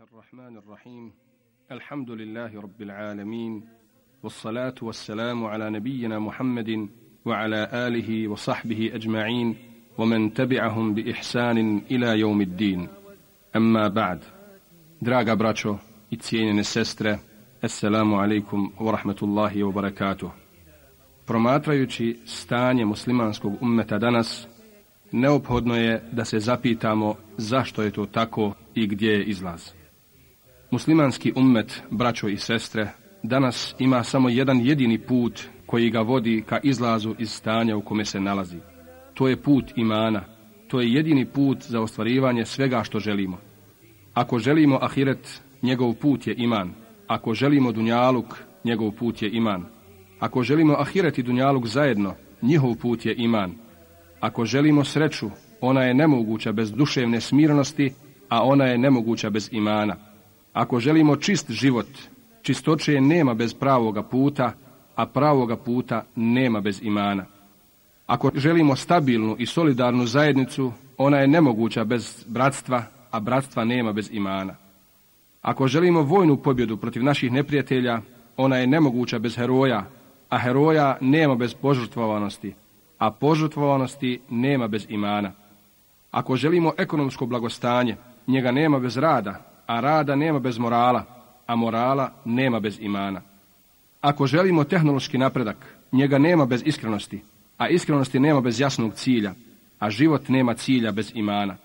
الرحمن الرحيم الحمد لله رب العالمين والصلاة والسلام على نبينا محمد وعلى آله وصحبه أجمعين ومن تبعهم بإحسان إلى يوم الدين أما بعد دراغا براتشو i سسترة السلام عليكم ورحمة الله وبركاته Promatrajući stanje muslimanskog ummeta danas, neophodno je da se zapitamo zašto je to tako i gdje je izlaz. Muslimanski ummet, braćo i sestre, danas ima samo jedan jedini put koji ga vodi ka izlazu iz stanja u kome se nalazi. To je put imana, to je jedini put za ostvarivanje svega što želimo. Ako želimo ahiret, njegov put je iman. Ako želimo dunjaluk, njegov put je iman. Ako želimo ahiret i dunjaluk zajedno, njihov put je iman. Ako želimo sreću, ona je nemoguća bez duševne smirnosti, a ona je nemoguća bez imana. Ako želimo čist život, čistoće nema bez pravoga puta, a pravoga puta nema bez imana. Ako želimo stabilnu i solidarnu zajednicu, ona je nemoguća bez bratstva, a bratstva nema bez imana. Ako želimo vojnu pobjedu protiv naših neprijatelja, ona je nemoguća bez heroja, a heroja nema bez požrtvovanosti, a požrtvovanosti nema bez imana. Ako želimo ekonomsko blagostanje, njega nema bez rada, a rada nema bez morala, a morala nema bez imana. Ako želimo tehnološki napredak, njega nema bez iskrenosti, a iskrenosti nema bez jasnog cilja, a život nema cilja bez imana.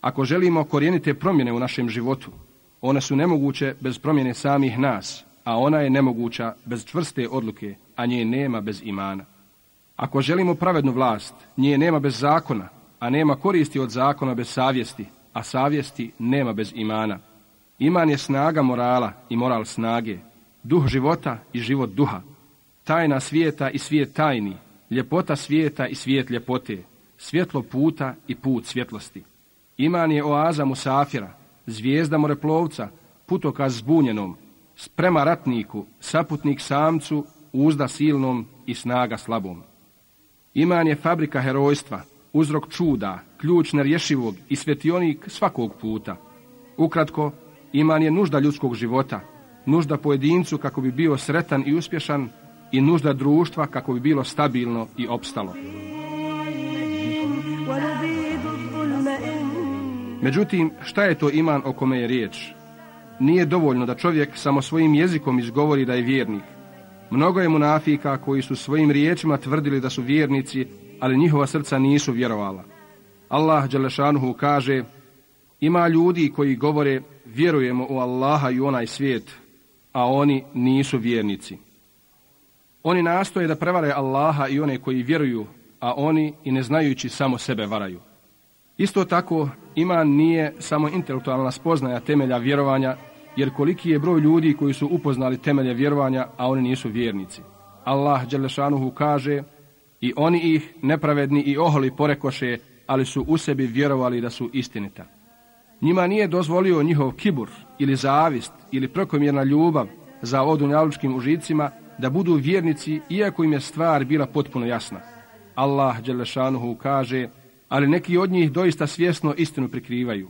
Ako želimo korijenite promjene u našem životu, one su nemoguće bez promjene samih nas, a ona je nemoguća bez čvrste odluke, a nje nema bez imana. Ako želimo pravednu vlast, nje nema bez zakona, a nema koristi od zakona bez savjesti, a savjesti nema bez imana. Iman je snaga morala i moral snage, duh života i život duha, tajna svijeta i svijet tajni, ljepota svijeta i svijet ljepote, svjetlo puta i put svjetlosti. Iman je oaza musafira, zvijezda moreplovca, putokaz zbunjenom, sprema ratniku, saputnik samcu, uzda silnom i snaga slabom. Iman je fabrika herojstva, uzrok čuda, ključ nerješivog i svetionik svakog puta. Ukratko, iman je nužda ljudskog života, nužda pojedincu kako bi bio sretan i uspješan i nužda društva kako bi bilo stabilno i opstalo. Međutim, šta je to iman o kome je riječ? Nije dovoljno da čovjek samo svojim jezikom izgovori da je vjernik. Mnogo je munafika koji su svojim riječima tvrdili da su vjernici, ali njihova srca nisu vjerovala. Allah Đelešanuhu kaže, ima ljudi koji govore vjerujemo u Allaha i onaj svijet, a oni nisu vjernici. Oni nastoje da prevare Allaha i one koji vjeruju, a oni i ne znajući samo sebe varaju. Isto tako, iman nije samo intelektualna spoznaja temelja vjerovanja, jer koliki je broj ljudi koji su upoznali temelje vjerovanja, a oni nisu vjernici. Allah Đelešanuhu kaže, i oni ih nepravedni i oholi porekoše, ali su u sebi vjerovali da su istinita. Njima nije dozvolio njihov kibur ili zavist ili prekomjerna ljubav za odunjalučkim užicima da budu vjernici iako im je stvar bila potpuno jasna. Allah Đelešanuhu kaže, ali neki od njih doista svjesno istinu prikrivaju.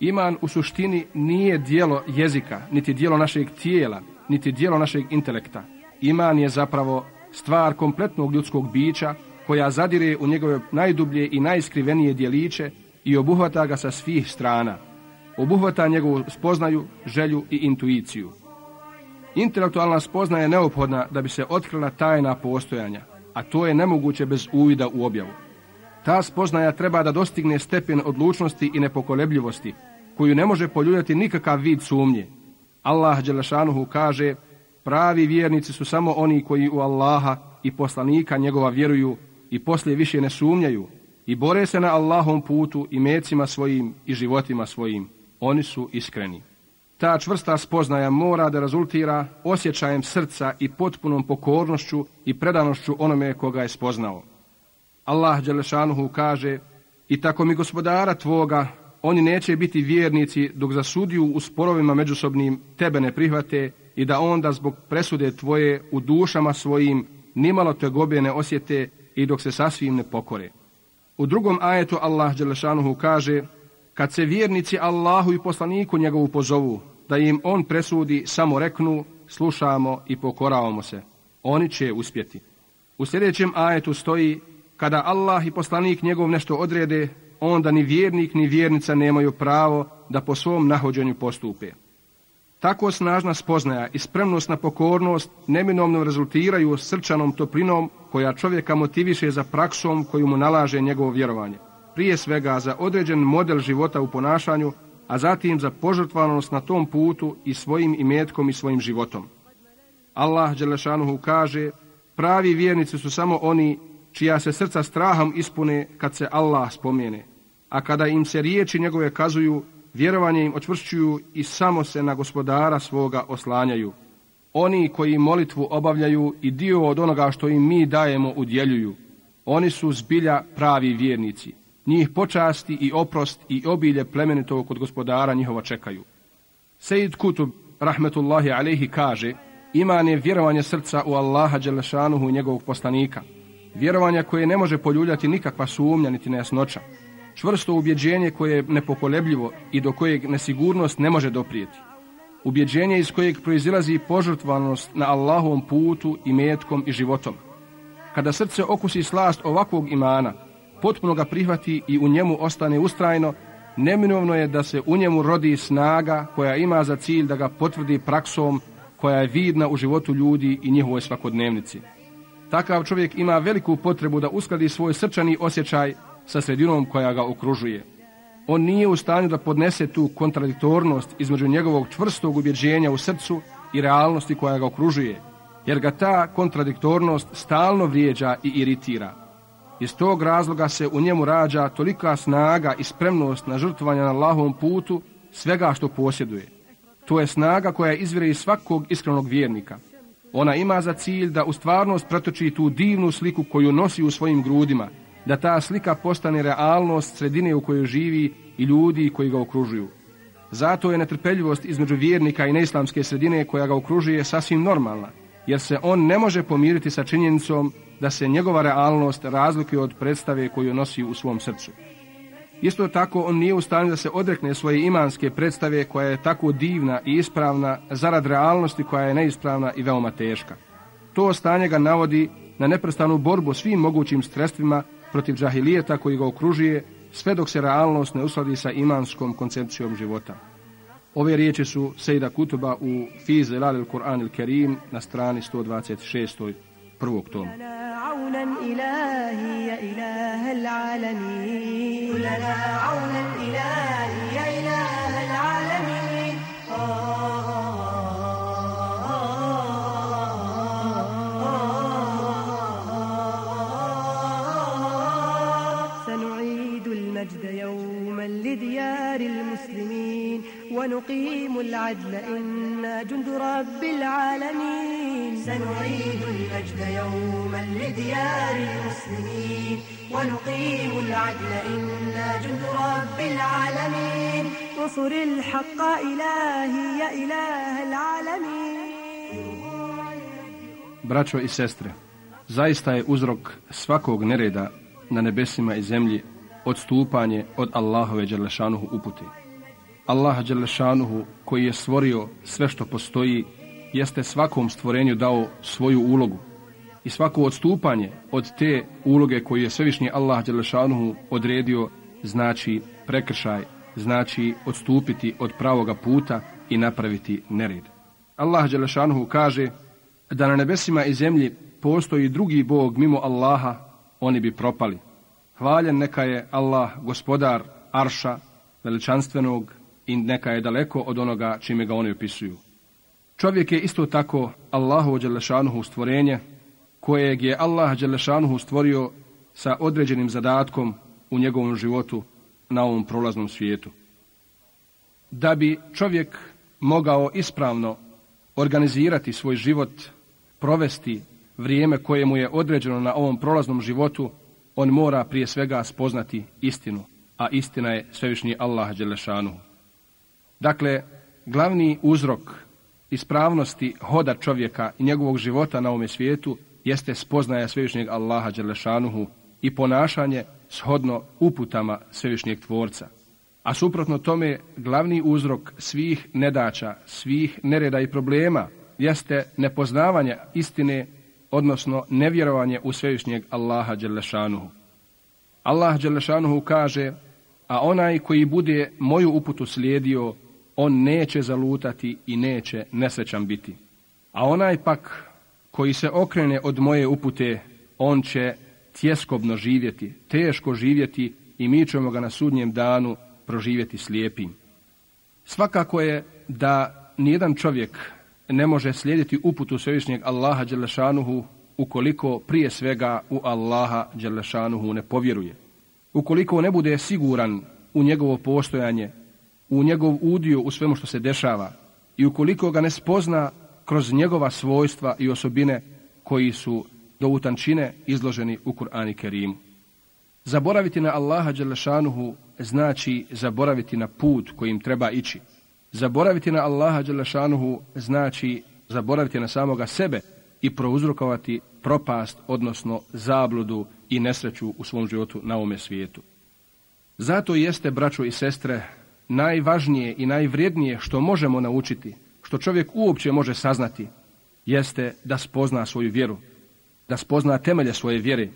Iman u suštini nije dijelo jezika, niti dijelo našeg tijela, niti dijelo našeg intelekta. Iman je zapravo stvar kompletnog ljudskog bića koja zadire u njegove najdublje i najskrivenije dijeliće i obuhvata ga sa svih strana. Obuhvata njegovu spoznaju, želju i intuiciju. Intelektualna spoznaja je neophodna da bi se otkrila tajna postojanja, a to je nemoguće bez uvida u objavu. Ta spoznaja treba da dostigne stepen odlučnosti i nepokolebljivosti, koju ne može poljuljati nikakav vid sumnje. Allah Đelešanuhu kaže, pravi vjernici su samo oni koji u Allaha i poslanika njegova vjeruju i poslije više ne sumnjaju i bore se na Allahom putu i mecima svojim i životima svojim. Oni su iskreni. Ta čvrsta spoznaja mora da rezultira osjećajem srca i potpunom pokornošću i predanošću onome koga je spoznao. Allah Đelešanuhu kaže i tako mi gospodara tvoga, oni neće biti vjernici dok za sudiju u sporovima međusobnim tebe ne prihvate i da onda zbog presude tvoje u dušama svojim nimalo te gobe ne osjete i dok se sasvim ne pokore. U drugom ajetu Allah Đelešanuhu kaže kad se vjernici Allahu i poslaniku njegovu pozovu, da im on presudi, samo reknu, slušamo i pokoravamo se. Oni će uspjeti. U sljedećem ajetu stoji, kada Allah i poslanik njegov nešto odrede, onda ni vjernik ni vjernica nemaju pravo da po svom nahođenju postupe. Tako snažna spoznaja i spremnost na pokornost neminomno rezultiraju srčanom toplinom koja čovjeka motiviše za praksom koju mu nalaže njegovo vjerovanje. Prije svega za određen model života u ponašanju, a zatim za požrtvanost na tom putu i svojim imetkom i svojim životom. Allah Đelešanuhu kaže, pravi vjernici su samo oni čija se srca strahom ispune kad se Allah spomene, a kada im se riječi njegove kazuju, vjerovanje im očvršćuju i samo se na gospodara svoga oslanjaju. Oni koji molitvu obavljaju i dio od onoga što im mi dajemo udjeljuju. Oni su zbilja pravi vjernici. Njih počasti i oprost i obilje plemenitog kod gospodara njihova čekaju. Sejid Kutub, rahmetullahi alejhi, kaže Iman je vjerovanje srca u Allaha Đelešanuhu i njegovog poslanika. Vjerovanja koje ne može poljuljati nikakva sumnja niti nejasnoća čvrsto ubjeđenje koje je nepokolebljivo i do kojeg nesigurnost ne može doprijeti. Ubjeđenje iz kojeg proizilazi požrtvanost na Allahovom putu i metkom i životom. Kada srce okusi slast ovakvog imana, potpuno ga prihvati i u njemu ostane ustrajno, neminovno je da se u njemu rodi snaga koja ima za cilj da ga potvrdi praksom koja je vidna u životu ljudi i njihovoj svakodnevnici. Takav čovjek ima veliku potrebu da uskladi svoj srčani osjećaj sa sredinom koja ga okružuje. On nije u stanju da podnese tu kontradiktornost između njegovog čvrstog ubjeđenja u srcu i realnosti koja ga okružuje, jer ga ta kontradiktornost stalno vrijeđa i iritira. Iz tog razloga se u njemu rađa tolika snaga i spremnost na žrtvanje na Allahovom putu svega što posjeduje. To je snaga koja izvire iz svakog iskrenog vjernika. Ona ima za cilj da u stvarnost pretoči tu divnu sliku koju nosi u svojim grudima – da ta slika postane realnost sredine u kojoj živi i ljudi koji ga okružuju. Zato je netrpeljivost između vjernika i neislamske sredine koja ga okružuje sasvim normalna, jer se on ne može pomiriti sa činjenicom da se njegova realnost razlikuje od predstave koju nosi u svom srcu. Isto tako on nije u stanju da se odrekne svoje imanske predstave koja je tako divna i ispravna zarad realnosti koja je neispravna i veoma teška. To stanje ga navodi na neprestanu borbu svim mogućim sredstvima protiv džahilijeta koji ga okružuje, sve dok se realnost ne usladi sa imanskom koncepcijom života. Ove riječi su Sejda Kutuba u Fiz Elal il Kur'an il Kerim na strani 126. prvog tomu. لديار ونقيم العدل إنا جند رب العالمين سنعيد المجد يوما لديار المسلمين ونقيم العدل إنا جند رب العالمين انصر الحق إلهي يا إله العالمين Braćo i sestre, zaista je uzrok svakog nereda na nebesima i zemlji odstupanje od Allahove Đelešanuhu upute. Allah Đelešanuhu koji je stvorio sve što postoji, jeste svakom stvorenju dao svoju ulogu i svako odstupanje od te uloge koju je svevišnji Allah Đelešanuhu odredio znači prekršaj, znači odstupiti od pravoga puta i napraviti nered. Allah Đelešanuhu kaže da na nebesima i zemlji postoji drugi Bog mimo Allaha, oni bi propali. Hvaljen neka je Allah, gospodar Arša, veličanstvenog i neka je daleko od onoga čime ga oni opisuju. Čovjek je isto tako Allahu Đelešanuhu stvorenje, kojeg je Allah Đelešanuhu stvorio sa određenim zadatkom u njegovom životu na ovom prolaznom svijetu. Da bi čovjek mogao ispravno organizirati svoj život, provesti vrijeme koje mu je određeno na ovom prolaznom životu, on mora prije svega spoznati istinu, a istina je svevišnji Allah Đelešanuhu. Dakle, glavni uzrok ispravnosti hoda čovjeka i njegovog života na ovome svijetu jeste spoznaja svevišnjeg Allaha Đelešanuhu i ponašanje shodno uputama svevišnjeg tvorca. A suprotno tome, glavni uzrok svih nedača, svih nereda i problema jeste nepoznavanje istine, odnosno nevjerovanje u svevišnjeg Allaha Đelešanuhu. Allah Đelešanuhu kaže, a onaj koji bude moju uputu slijedio, on neće zalutati i neće nesrećan biti. A onaj pak koji se okrene od moje upute, on će tjeskobno živjeti, teško živjeti i mi ćemo ga na sudnjem danu proživjeti slijepim. Svakako je da nijedan čovjek ne može slijediti uputu svevišnjeg Allaha Đelešanuhu ukoliko prije svega u Allaha Đelešanuhu ne povjeruje. Ukoliko ne bude siguran u njegovo postojanje, u njegov udio u svemu što se dešava i ukoliko ga ne spozna kroz njegova svojstva i osobine koji su do utančine izloženi u Kur'ani Kerimu. Zaboraviti na Allaha Đelešanuhu znači zaboraviti na put kojim treba ići. Zaboraviti na Allaha Đelešanuhu znači zaboraviti na samoga sebe i prouzrokovati propast, odnosno zabludu i nesreću u svom životu na ovome svijetu. Zato jeste, braćo i sestre, najvažnije i najvrijednije što možemo naučiti, što čovjek uopće može saznati, jeste da spozna svoju vjeru, da spozna temelje svoje vjere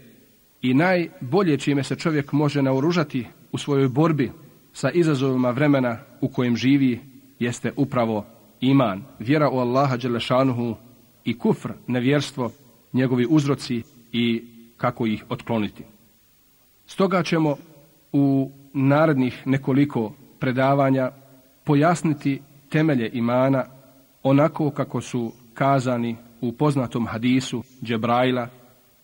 i najbolje čime se čovjek može naoružati u svojoj borbi sa izazovima vremena u kojem živi jeste upravo iman, vjera u Allaha Đelešanuhu i kufr, nevjerstvo, njegovi uzroci i kako ih otkloniti. Stoga ćemo u narednih nekoliko predavanja pojasniti temelje imana onako kako su kazani u poznatom hadisu Džebrajla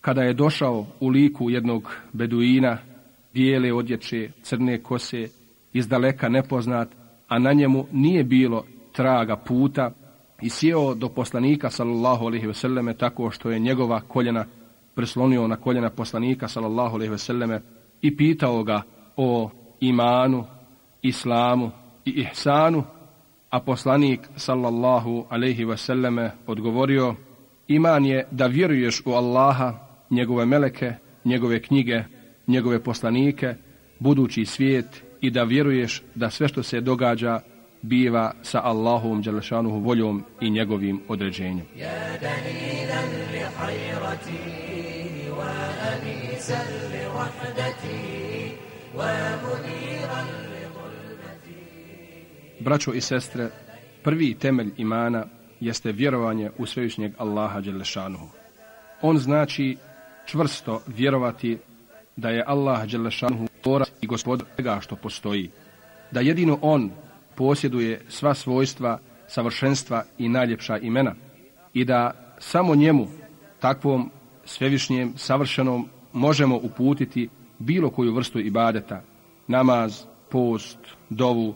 kada je došao u liku jednog beduina bijele odjeće, crne kose, izdaleka nepoznat, a na njemu nije bilo traga puta i sjeo do poslanika sallallahu alejhi ve selleme tako što je njegova koljena prislonio na koljena poslanika sallallahu alejhi ve selleme i pitao ga o imanu, islamu i ihsanu, a poslanik sallallahu alejhi ve selleme odgovorio: Iman je da vjeruješ u Allaha, njegove meleke, njegove knjige, njegove poslanike, budući svijet i da vjeruješ da sve što se događa biva sa Allahovom dželešanuhu voljom i njegovim određenjem. Ja dalilan li Braćo i sestre, prvi temelj imana jeste vjerovanje u svevišnjeg Allaha Đelešanuhu. On znači čvrsto vjerovati da je Allah Đelešanuhu tvorac i gospodar svega što postoji. Da jedino on posjeduje sva svojstva, savršenstva i najljepša imena i da samo njemu, takvom svevišnjem, savršenom, možemo uputiti bilo koju vrstu ibadeta, namaz, post, dovu,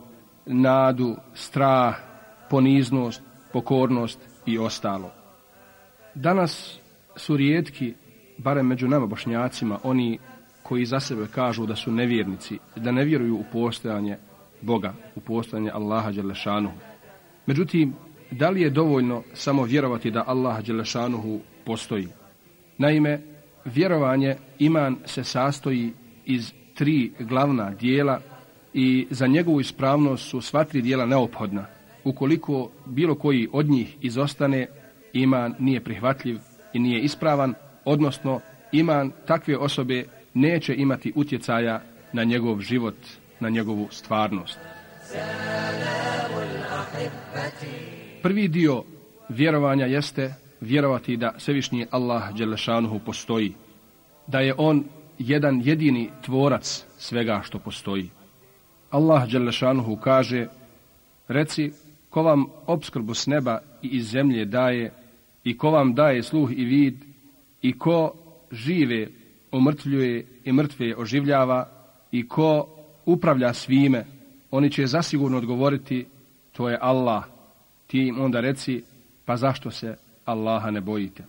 nadu, strah, poniznost, pokornost i ostalo. Danas su rijetki, barem među nama bošnjacima, oni koji za sebe kažu da su nevjernici, da ne vjeruju u postojanje Boga, u postojanje Allaha Đelešanuhu. Međutim, da li je dovoljno samo vjerovati da Allah Đelešanuhu postoji? Naime, vjerovanje, iman se sastoji iz tri glavna dijela i za njegovu ispravnost su sva tri dijela neophodna. Ukoliko bilo koji od njih izostane, iman nije prihvatljiv i nije ispravan, odnosno iman takve osobe neće imati utjecaja na njegov život na njegovu stvarnost. Prvi dio vjerovanja jeste vjerovati da Svevišnji Allah Đelešanuhu postoji, da je On jedan jedini tvorac svega što postoji. Allah Đelešanuhu kaže, reci, ko vam obskrbu s neba i iz zemlje daje, i ko vam daje sluh i vid, i ko žive omrtvljuje i mrtve oživljava, i ko upravlja svime, oni će zasigurno odgovoriti, to je Allah. Ti im onda reci, pa zašto se Allaha ne bojite?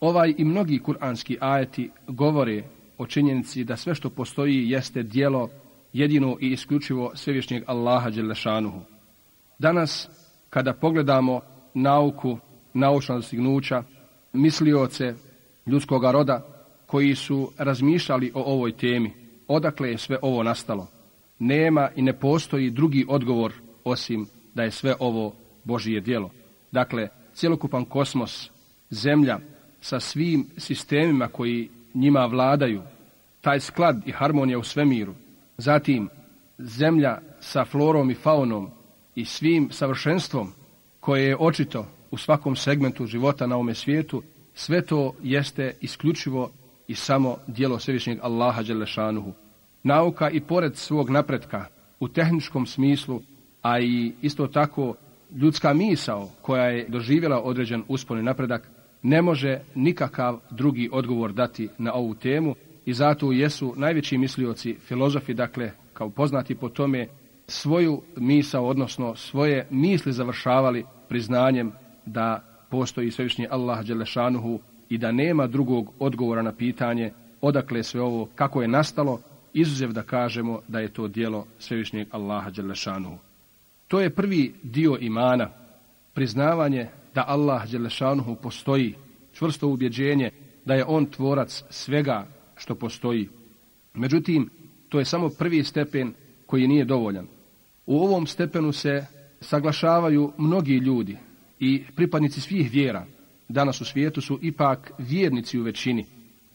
Ovaj i mnogi kuranski ajeti govore o činjenici da sve što postoji jeste dijelo jedino i isključivo svevišnjeg Allaha Đelešanuhu. Danas, kada pogledamo nauku, naučna dostignuća, mislioce ljudskog roda koji su razmišljali o ovoj temi, odakle je sve ovo nastalo. nema i ne postoji drugi odgovor osim da je sve ovo Božije djelo. Dakle, cjelokupan kosmos, zemlja sa svim sistemima koji njima vladaju, taj sklad i harmonija u svemiru, zatim zemlja sa florom i faunom i svim savršenstvom koje je očito u svakom segmentu života na ovome svijetu, sve to jeste isključivo i samo dijelo Svevišnjeg Allaha Đelešanuhu. Nauka i pored svog napretka u tehničkom smislu, a i isto tako ljudska misao koja je doživjela određen uspon i napredak, ne može nikakav drugi odgovor dati na ovu temu i zato jesu najveći mislioci, filozofi, dakle, kao poznati po tome, svoju misao, odnosno svoje misli završavali priznanjem da postoji svevišnji Allah Đelešanuhu i da nema drugog odgovora na pitanje odakle sve ovo, kako je nastalo, izuzev da kažemo da je to dijelo svevišnjeg Allaha Đelešanuhu. To je prvi dio imana, priznavanje da Allah Đelešanuhu postoji, čvrsto ubjeđenje da je On tvorac svega što postoji. Međutim, to je samo prvi stepen koji nije dovoljan. U ovom stepenu se saglašavaju mnogi ljudi i pripadnici svih vjera. Danas u svijetu su ipak vjernici u većini.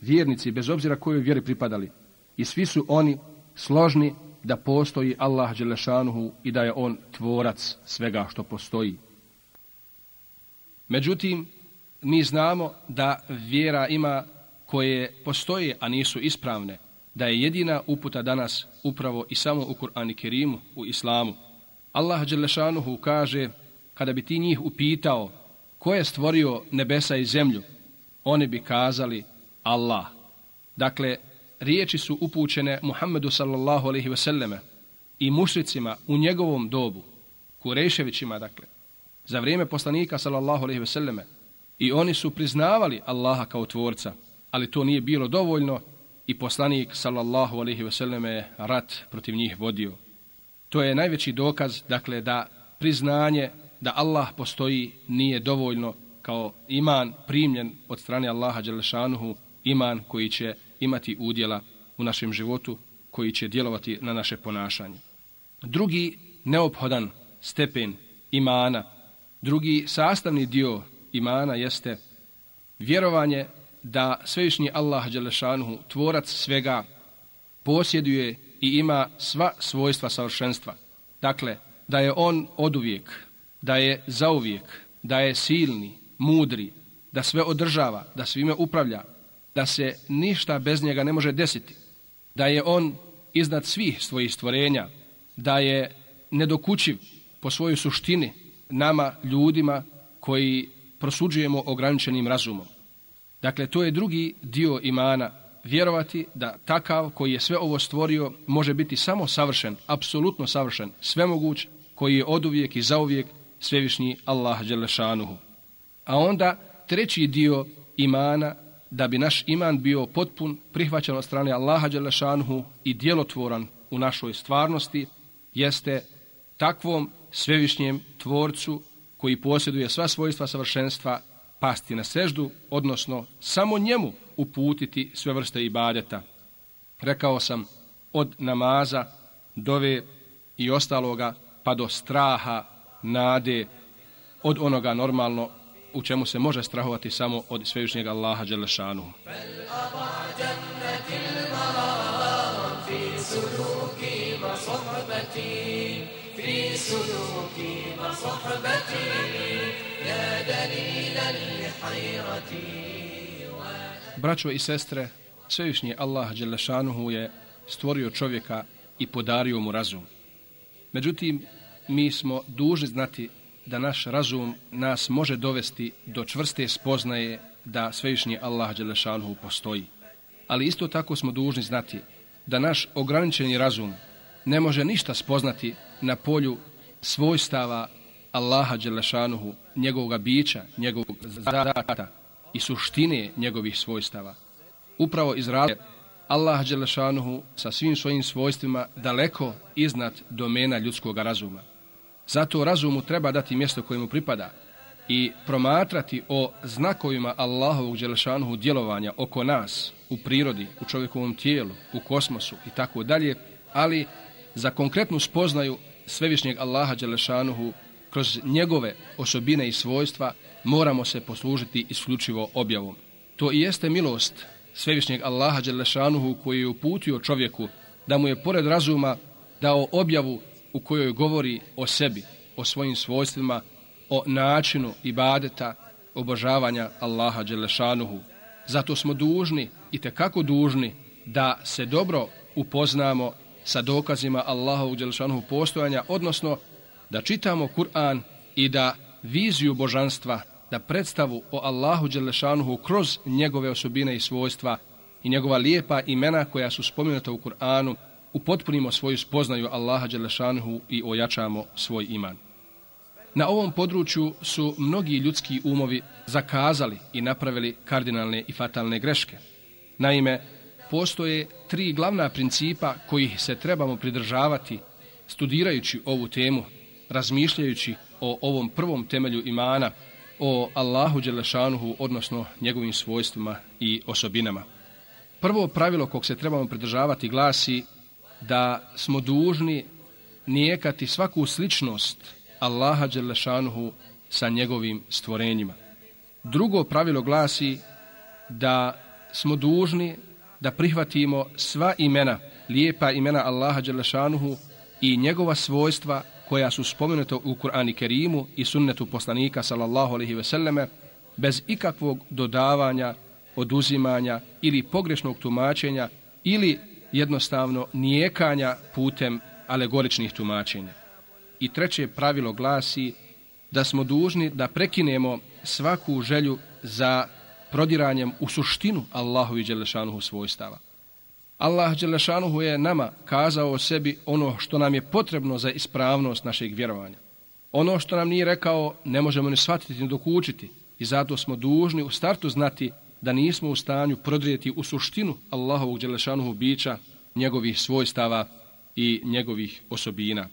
Vjernici bez obzira kojoj vjeri pripadali. I svi su oni složni da postoji Allah Đelešanuhu i da je on tvorac svega što postoji. Međutim, mi znamo da vjera ima koje postoje, a nisu ispravne, da je jedina uputa danas upravo i samo u Kur'ani Kerimu, u Islamu. Allah Đelešanuhu kaže, kada bi ti njih upitao ko je stvorio nebesa i zemlju, oni bi kazali Allah. Dakle, riječi su upućene Muhammedu sallallahu alaihi wasallame i mušricima u njegovom dobu, Kureševićima, dakle, za vrijeme poslanika sallallahu alaihi wasallame, i oni su priznavali Allaha kao tvorca, ali to nije bilo dovoljno i poslanik sallallahu alaihi ve je rat protiv njih vodio. To je najveći dokaz, dakle, da priznanje da Allah postoji nije dovoljno kao iman primljen od strane Allaha Đelešanuhu, iman koji će imati udjela u našem životu, koji će djelovati na naše ponašanje. Drugi neophodan stepen imana, drugi sastavni dio imana jeste vjerovanje da svevišnji Allah Đelešanuhu, tvorac svega, posjeduje i ima sva svojstva savršenstva. Dakle, da je on oduvijek, da je zauvijek, da je silni, mudri, da sve održava, da svime upravlja, da se ništa bez njega ne može desiti, da je on iznad svih svojih stvorenja, da je nedokućiv po svojoj suštini nama, ljudima koji prosuđujemo ograničenim razumom. Dakle, to je drugi dio imana, vjerovati da takav koji je sve ovo stvorio može biti samo savršen, apsolutno savršen, svemoguć, koji je oduvijek i zauvijek svevišnji Allah Đelešanuhu. A onda treći dio imana, da bi naš iman bio potpun, prihvaćen od strane Allaha Đelešanuhu i djelotvoran u našoj stvarnosti, jeste takvom svevišnjem tvorcu koji posjeduje sva svojstva savršenstva pasti na seždu, odnosno samo njemu uputiti sve vrste ibadeta. Rekao sam od namaza, dove i ostaloga pa do straha, nade, od onoga normalno u čemu se može strahovati samo od svevišnjeg Allaha Đelešanu. في سلوكي وصحبتي يا دليلا لحيرتي Braćo i sestre, svevišnji Allah Đelešanuhu je stvorio čovjeka i podario mu razum. Međutim, mi smo dužni znati da naš razum nas može dovesti do čvrste spoznaje da svevišnji Allah Đelešanuhu postoji. Ali isto tako smo dužni znati da naš ograničeni razum ne može ništa spoznati na polju svojstava Allaha Đelešanuhu, njegovog bića, njegovog zadata i suštine njegovih svojstava. Upravo iz razloga Allah Đelešanuhu sa svim svojim svojstvima daleko iznad domena ljudskog razuma. Zato razumu treba dati mjesto kojemu pripada i promatrati o znakovima Allahovog Đelešanuhu djelovanja oko nas, u prirodi, u čovjekovom tijelu, u kosmosu i tako dalje, ali za konkretnu spoznaju svevišnjeg Allaha Đelešanuhu kroz njegove osobine i svojstva moramo se poslužiti isključivo objavom. To i jeste milost svevišnjeg Allaha Đelešanuhu koji je uputio čovjeku da mu je pored razuma dao objavu u kojoj govori o sebi, o svojim svojstvima, o načinu ibadeta, obožavanja Allaha Đelešanuhu. Zato smo dužni i te kako dužni da se dobro upoznamo sa dokazima Allahovog Đelešanuhu postojanja, odnosno da čitamo Kur'an i da viziju božanstva, da predstavu o Allahu Đelešanuhu kroz njegove osobine i svojstva i njegova lijepa imena koja su spomenuta u Kur'anu, upotpunimo svoju spoznaju Allaha Đelešanuhu i ojačamo svoj iman. Na ovom području su mnogi ljudski umovi zakazali i napravili kardinalne i fatalne greške. Naime, postoje tri glavna principa kojih se trebamo pridržavati studirajući ovu temu, razmišljajući o ovom prvom temelju imana, o Allahu Đelešanuhu, odnosno njegovim svojstvima i osobinama. Prvo pravilo kog se trebamo pridržavati glasi da smo dužni nijekati svaku sličnost Allaha Đelešanuhu sa njegovim stvorenjima. Drugo pravilo glasi da smo dužni da prihvatimo sva imena, lijepa imena Allaha Đelešanuhu i njegova svojstva koja su spomenuta u Kur'ani Kerimu i sunnetu poslanika sallallahu alaihi ve selleme bez ikakvog dodavanja, oduzimanja ili pogrešnog tumačenja ili jednostavno nijekanja putem alegoričnih tumačenja. I treće pravilo glasi da smo dužni da prekinemo svaku želju za prodiranjem u suštinu Allahu i Đelešanuhu svojstava. Allah Đelešanuhu je nama kazao o sebi ono što nam je potrebno za ispravnost našeg vjerovanja. Ono što nam nije rekao ne možemo ni shvatiti ni dok učiti i zato smo dužni u startu znati da nismo u stanju prodrijeti u suštinu Allahovog Đelešanuhu bića, njegovih svojstava i njegovih osobina.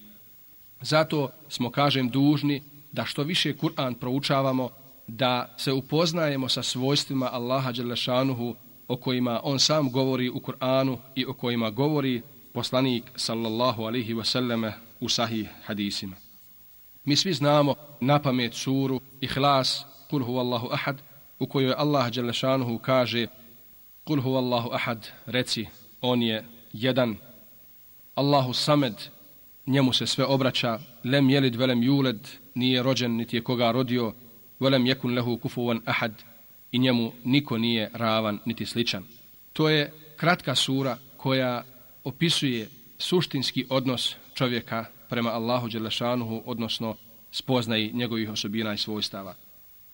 Zato smo, kažem, dužni da što više Kur'an proučavamo, da se upoznajemo sa svojstvima Allaha Đelešanuhu o kojima on sam govori u Kur'anu i o kojima govori poslanik sallallahu alihi wasallame u sahih hadisima. Mi svi znamo na pamet suru Ihlas, Kul huvallahu ahad, u kojoj Allah Đelešanuhu kaže Kul huvallahu ahad, reci, on je jedan, Allahu samed, njemu se sve obraća, lem jelid velem juled, nije rođen, niti je koga rodio, velem yakun lahu kufuwan ahad, i njemu niko nije ravan, niti sličan. To je kratka sura koja opisuje suštinski odnos čovjeka prema Allahu Đelešanuhu, odnosno spoznaji njegovih osobina i svojstava.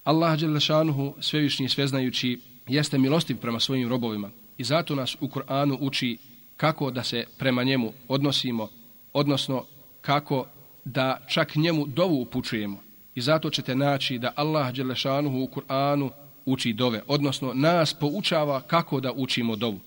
Allah Đelešanuhu, svevišnji sveznajući, jeste milostiv prema svojim robovima i zato nas u Kur'anu uči kako da se prema njemu odnosimo, odnosno kako da čak njemu dovu upučujemo. I zato ćete naći da Allah Đelešanuhu u Kur'anu uči dove, odnosno nas poučava kako da učimo dovu.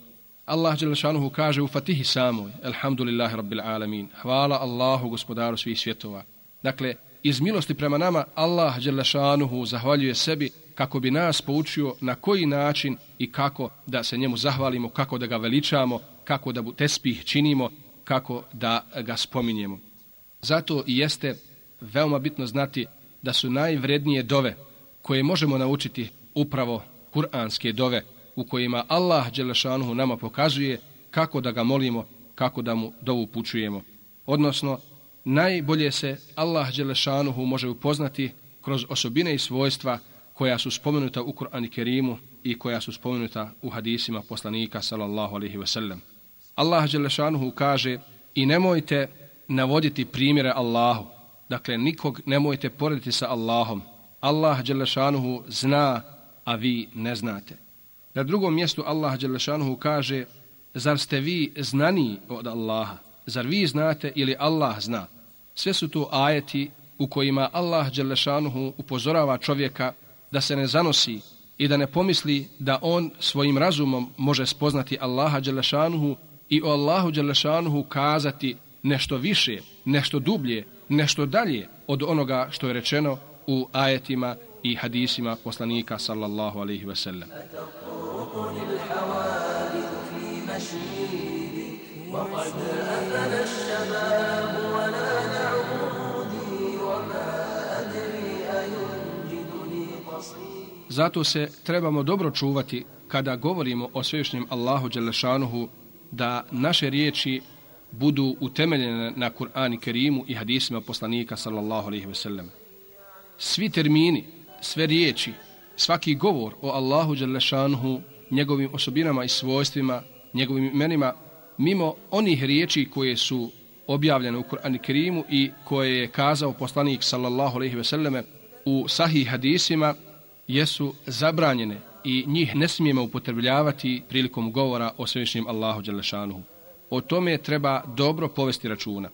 Allah Đelešanuhu kaže u Fatihi samoj, Elhamdulillahi Rabbil Alamin, hvala Allahu gospodaru svih svjetova. Dakle, iz milosti prema nama Allah Đelešanuhu zahvaljuje sebi kako bi nas poučio na koji način i kako da se njemu zahvalimo, kako da ga veličamo, kako da tespih činimo, kako da ga spominjemo. Zato i jeste veoma bitno znati da su najvrednije dove koje možemo naučiti upravo kuranske dove u kojima Allah Đelešanuhu nama pokazuje kako da ga molimo, kako da mu dovu pučujemo. Odnosno, najbolje se Allah Đelešanuhu može upoznati kroz osobine i svojstva koja su spomenuta u Kur'an Kerimu i koja su spomenuta u hadisima poslanika sallallahu alaihi wasallam. Allah Đelešanuhu kaže i nemojte navoditi primjere Allahu. Dakle, nikog nemojte porediti sa Allahom. Allah Đelešanuhu zna, a vi ne znate. Na drugom mjestu Allah Đelešanuhu kaže Zar ste vi znani od Allaha? Zar vi znate ili Allah zna? Sve su to ajeti u kojima Allah Đelešanuhu upozorava čovjeka da se ne zanosi i da ne pomisli da on svojim razumom može spoznati Allaha Đelešanuhu i o Allahu Đelešanuhu kazati nešto više, nešto dublje, nešto dalje od onoga što je rečeno u ajetima i hadisima poslanika sallallahu alaihi ve sellem. وقد أفل الشباب ونال عودي وما أدري أينجدني قصير Zato se trebamo dobro čuvati kada govorimo o svešnjem Allahu Đelešanuhu da naše riječi budu utemeljene na Kur'an i Kerimu i hadisima poslanika sallallahu alaihi wasallam. Svi termini, sve riječi, svaki govor o Allahu Đelešanuhu, njegovim osobinama i svojstvima, njegovim imenima, mimo onih riječi koje su objavljene u Kur'an i Kerimu i koje je kazao poslanik sallallahu alaihi wasallam u sahih hadisima, jesu zabranjene i njih ne smijemo upotrebljavati prilikom govora o svešnjem Allahu Đelešanuhu. O tome treba dobro povesti računa.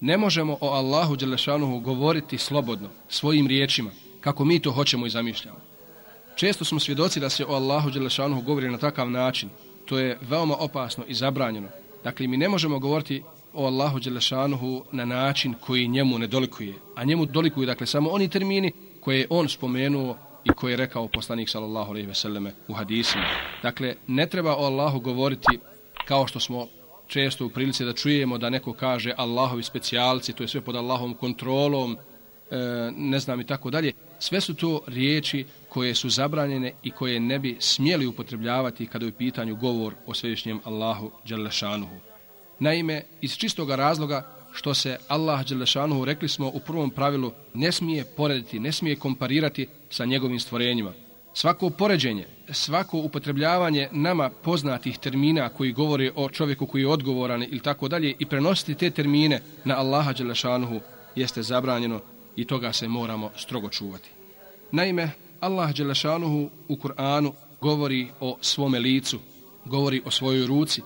Ne možemo o Allahu Đelešanuhu govoriti slobodno, svojim riječima, kako mi to hoćemo i zamišljamo. Često smo svjedoci da se o Allahu Đelešanuhu govori na takav način. To je veoma opasno i zabranjeno. Dakle, mi ne možemo govoriti o Allahu Đelešanuhu na način koji njemu ne dolikuje. A njemu dolikuju, dakle, samo oni termini koje je on spomenuo i koje je rekao poslanik sallallahu alejhi ve selleme u hadisima. Dakle, ne treba o Allahu govoriti kao što smo često u prilici da čujemo da neko kaže Allahovi specijalci, to je sve pod Allahom kontrolom, e, ne znam i tako dalje. Sve su to riječi koje su zabranjene i koje ne bi smjeli upotrebljavati kada je u pitanju govor o svešnjem Allahu Đalešanuhu. Naime, iz čistoga razloga što se Allah Đelešanuhu, rekli smo u prvom pravilu, ne smije porediti, ne smije komparirati sa njegovim stvorenjima. Svako poređenje, svako upotrebljavanje nama poznatih termina koji govore o čovjeku koji je odgovoran ili tako dalje i prenositi te termine na Allaha Đelešanuhu jeste zabranjeno i toga se moramo strogo čuvati. Naime, Allah Đelešanuhu u Kur'anu govori o svome licu, govori o svojoj ruci,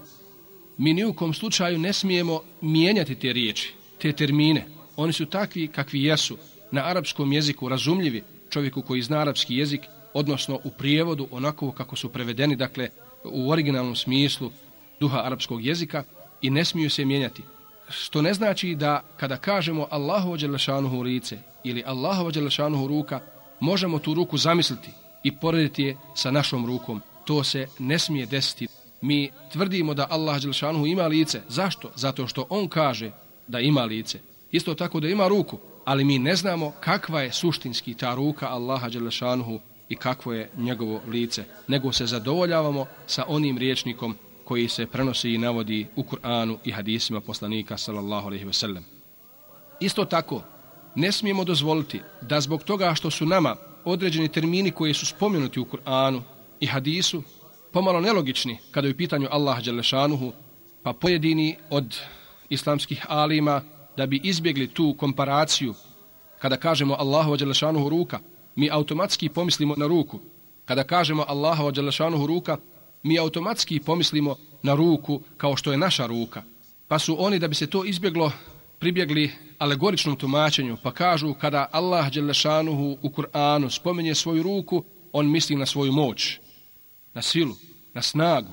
mi ni u kom slučaju ne smijemo mijenjati te riječi, te termine. Oni su takvi kakvi jesu, na arapskom jeziku razumljivi čovjeku koji zna arapski jezik, odnosno u prijevodu onako kako su prevedeni, dakle u originalnom smislu duha arapskog jezika i ne smiju se mijenjati. Što ne znači da kada kažemo Allahu ođelešanuhu lice ili Allahu ođelešanuhu ruka, možemo tu ruku zamisliti i porediti je sa našom rukom. To se ne smije desiti mi tvrdimo da Allah Đelšanuhu ima lice. Zašto? Zato što on kaže da ima lice. Isto tako da ima ruku, ali mi ne znamo kakva je suštinski ta ruka Allaha Đelšanuhu i kakvo je njegovo lice, nego se zadovoljavamo sa onim riječnikom koji se prenosi i navodi u Kur'anu i hadisima poslanika sallallahu alaihi ve sellem. Isto tako, ne smijemo dozvoliti da zbog toga što su nama određeni termini koji su spomenuti u Kur'anu i hadisu pomalo nelogični kada je u pitanju Allah Đelešanuhu, pa pojedini od islamskih alima da bi izbjegli tu komparaciju kada kažemo Allahu Đelešanuhu ruka, mi automatski pomislimo na ruku. Kada kažemo Allahu Đelešanuhu ruka, mi automatski pomislimo na ruku kao što je naša ruka. Pa su oni da bi se to izbjeglo pribjegli alegoričnom tumačenju, pa kažu kada Allah Đelešanuhu u Kur'anu spomenje svoju ruku, on misli na svoju moć na silu, na snagu,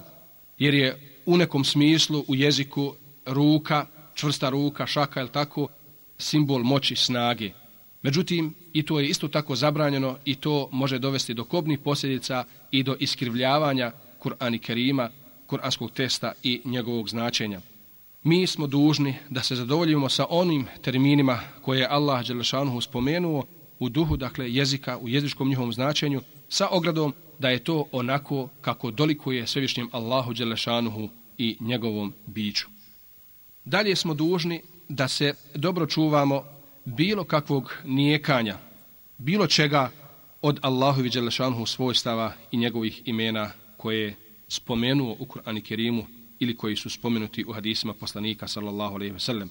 jer je u nekom smislu u jeziku ruka, čvrsta ruka, šaka ili tako, simbol moći snage. Međutim, i to je isto tako zabranjeno i to može dovesti do kobnih posljedica i do iskrivljavanja Kur'ani Kerima, Kur'anskog testa i njegovog značenja. Mi smo dužni da se zadovoljimo sa onim terminima koje je Allah Đelešanuhu spomenuo u duhu, dakle, jezika, u jezičkom njihovom značenju, sa ogradom da je to onako kako dolikuje svevišnjem Allahu Đelešanuhu i njegovom biću. Dalje smo dužni da se dobro čuvamo bilo kakvog nijekanja, bilo čega od Allahovi Đelešanuhu svojstava i njegovih imena koje je spomenuo u Kur'ani Kerimu ili koji su spomenuti u hadisima poslanika sallallahu alaihi ve sellem.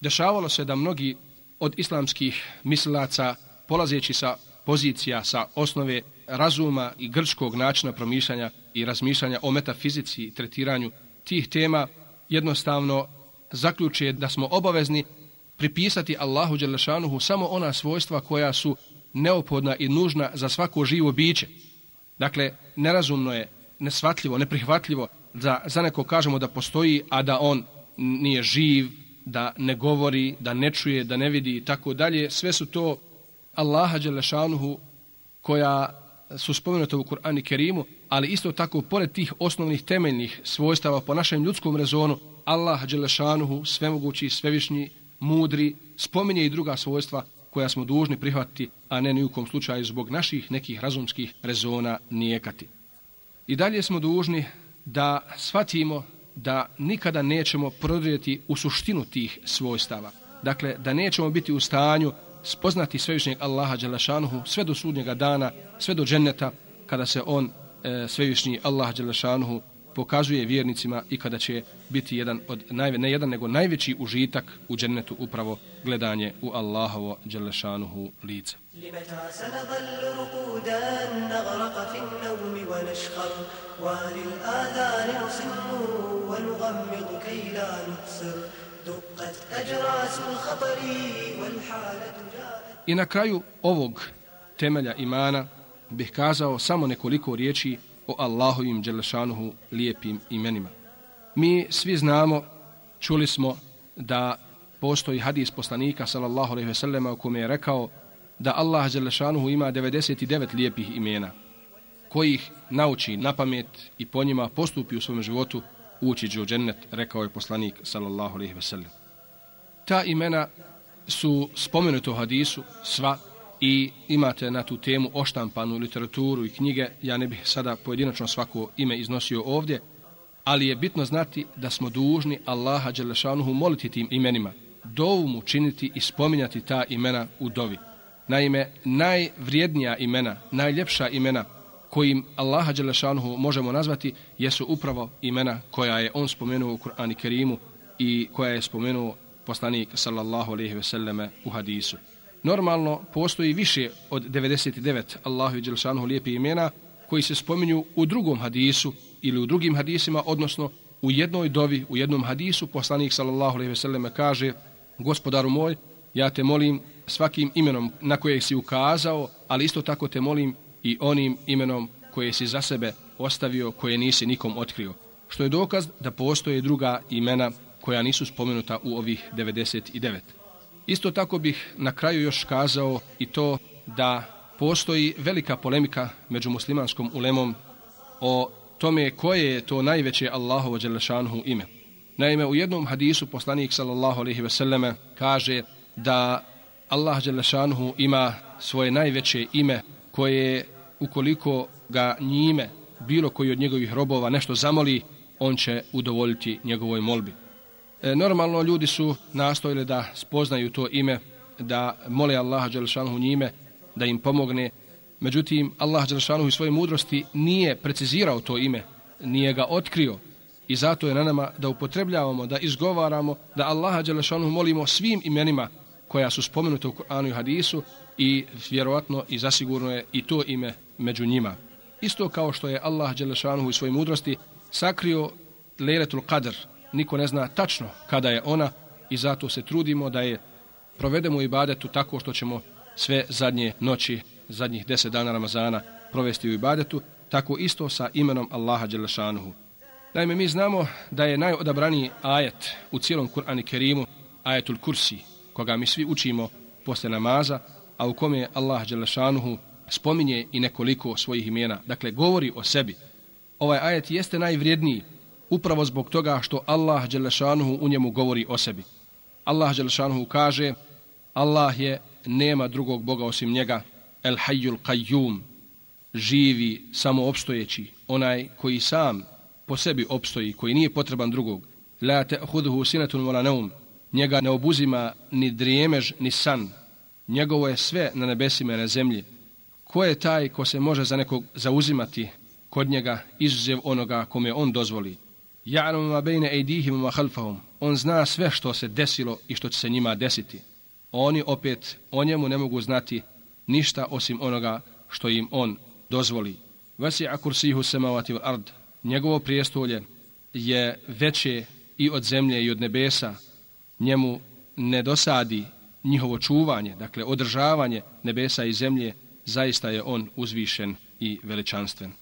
Dešavalo se da mnogi od islamskih mislilaca polazeći sa pozicija sa osnove razuma i grčkog načina promišljanja i razmišljanja o metafizici i tretiranju tih tema jednostavno zaključuje da smo obavezni pripisati Allahu Đelešanuhu samo ona svojstva koja su neophodna i nužna za svako živo biće. Dakle, nerazumno je, nesvatljivo, neprihvatljivo da za neko kažemo da postoji, a da on nije živ, da ne govori, da ne čuje, da ne vidi i tako dalje. Sve su to Allaha Đelešanuhu koja su spomenute u Kur'ani Kerimu, ali isto tako pored tih osnovnih temeljnih svojstava po našem ljudskom rezonu, Allah Đelešanuhu, svemogući, svevišnji, mudri, spominje i druga svojstva koja smo dužni prihvatiti, a ne nijukom slučaju zbog naših nekih razumskih rezona nijekati. I dalje smo dužni da shvatimo da nikada nećemo prodrijeti u suštinu tih svojstava. Dakle, da nećemo biti u stanju spoznati svevišnjeg Allaha Đelešanuhu sve do sudnjega dana, sve do dženneta, kada se on, e, svevišnji Allah Đelešanuhu, pokazuje vjernicima i kada će biti jedan od najve, ne jedan nego najveći užitak u džennetu upravo gledanje u Allahovo dželešanuhu lice. I na kraju ovog temelja imana bih kazao samo nekoliko riječi o Allahovim Đelešanuhu lijepim imenima. Mi svi znamo, čuli smo da postoji hadis poslanika sallallahu alejhi ve sellema u kome je rekao da Allah Đelešanuhu ima 99 lijepih imena kojih nauči na pamet i po njima postupi u svom životu ući u džennet, rekao je poslanik sallallahu alejhi ve sellem. Ta imena su spomenuto u hadisu sva i imate na tu temu oštampanu literaturu i knjige, ja ne bih sada pojedinačno svako ime iznosio ovdje, ali je bitno znati da smo dužni Allaha Đelešanuhu moliti tim imenima, dovu mu činiti i spominjati ta imena u dovi. Naime, najvrijednija imena, najljepša imena kojim Allaha Đelešanuhu možemo nazvati jesu upravo imena koja je on spomenuo u Kur'ani Kerimu i koja je spomenuo poslanik sallallahu alaihi ve selleme u hadisu. Normalno, postoji više od 99 Allahu i Đelšanuhu lijepi imena koji se spominju u drugom hadisu ili u drugim hadisima, odnosno u jednoj dovi, u jednom hadisu, poslanik sallallahu alaihi ve selleme kaže Gospodaru moj, ja te molim svakim imenom na koje si ukazao, ali isto tako te molim i onim imenom koje si za sebe ostavio, koje nisi nikom otkrio. Što je dokaz da postoje druga imena koja nisu spomenuta u ovih 99. Isto tako bih na kraju još kazao i to da postoji velika polemika među muslimanskom ulemom o tome koje je to najveće Allahovo Đelešanhu ime. Naime, u jednom hadisu poslanik sallallahu alaihi ve selleme kaže da Allah Đelešanhu ima svoje najveće ime koje ukoliko ga njime bilo koji od njegovih robova nešto zamoli, on će udovoljiti njegovoj molbi. E, normalno ljudi su nastojili da spoznaju to ime, da mole Allaha Đelšanhu njime, da im pomogne. Međutim, Allah Đelšanhu u svojoj mudrosti nije precizirao to ime, nije ga otkrio. I zato je na nama da upotrebljavamo, da izgovaramo, da Allaha Đelšanhu molimo svim imenima koja su spomenuta u Kur'anu i Hadisu i vjerovatno i zasigurno je i to ime među njima. Isto kao što je Allah Đelešanu u svojoj mudrosti sakrio Lejletul Qadr, niko ne zna tačno kada je ona i zato se trudimo da je provedemo i badetu tako što ćemo sve zadnje noći, zadnjih deset dana Ramazana provesti u ibadetu, tako isto sa imenom Allaha Đelešanuhu. Naime, mi znamo da je najodabraniji ajet u cijelom Kur'ani Kerimu, ajetul Kursi, koga mi svi učimo posle namaza, a u kome Allah Đelešanuhu spominje i nekoliko svojih imena, dakle govori o sebi. Ovaj ajet jeste najvrijedniji upravo zbog toga što Allah Đelešanuhu u njemu govori o sebi. Allah Đelešanuhu kaže Allah je, nema drugog Boga osim njega, El Hayyul Qayyum, živi, samoopstojeći, onaj koji sam po sebi opstoji, koji nije potreban drugog. La te'huduhu sinatun vola neum, njega ne obuzima ni drijemež ni san, njegovo je sve na nebesima i na zemlji. Ko je taj ko se može za nekog zauzimati kod njega izuzev onoga kome on dozvoli? Ja'lamu ma bejne ejdihim ma khalfahum. On zna sve što se desilo i što će se njima desiti. Oni opet o njemu ne mogu znati ništa osim onoga što im on dozvoli. Vasi'a kursihu samawati wal ard. Njegovo prijestolje je veće i od zemlje i od nebesa. Njemu ne dosadi njihovo čuvanje, dakle održavanje nebesa i zemlje, zaista je on uzvišen i veličanstven.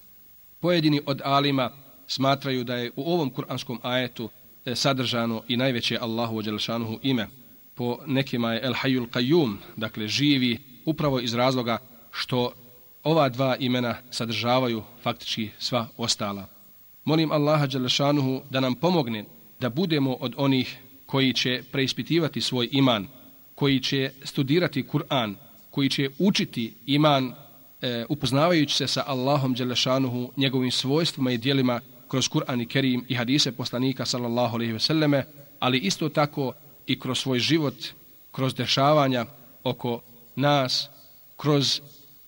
Pojedini od alima smatraju da je u ovom kuranskom ajetu e, sadržano i najveće Allahu ođelšanuhu ime. Po nekima je El Hayyul Qayyum, dakle živi, upravo iz razloga što ova dva imena sadržavaju faktički sva ostala. Molim Allaha Đelešanuhu da nam pomogne da budemo od onih koji će preispitivati svoj iman, koji će studirati Kur'an, koji će učiti iman e, upoznavajući se sa Allahom Đelešanuhu, njegovim svojstvima i dijelima kroz Kur'an i Kerim i hadise poslanika sallallahu alaihi ve selleme, ali isto tako i kroz svoj život, kroz dešavanja oko nas, kroz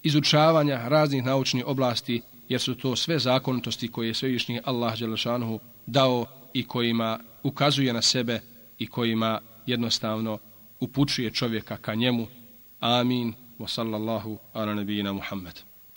izučavanja raznih naučnih oblasti, jer su to sve zakonitosti koje je svevišnji Allah Đelešanuhu dao i kojima ukazuje na sebe i kojima jednostavno upućuje čovjeka ka njemu. Amin. Wa sallallahu ala nabijina Muhammed.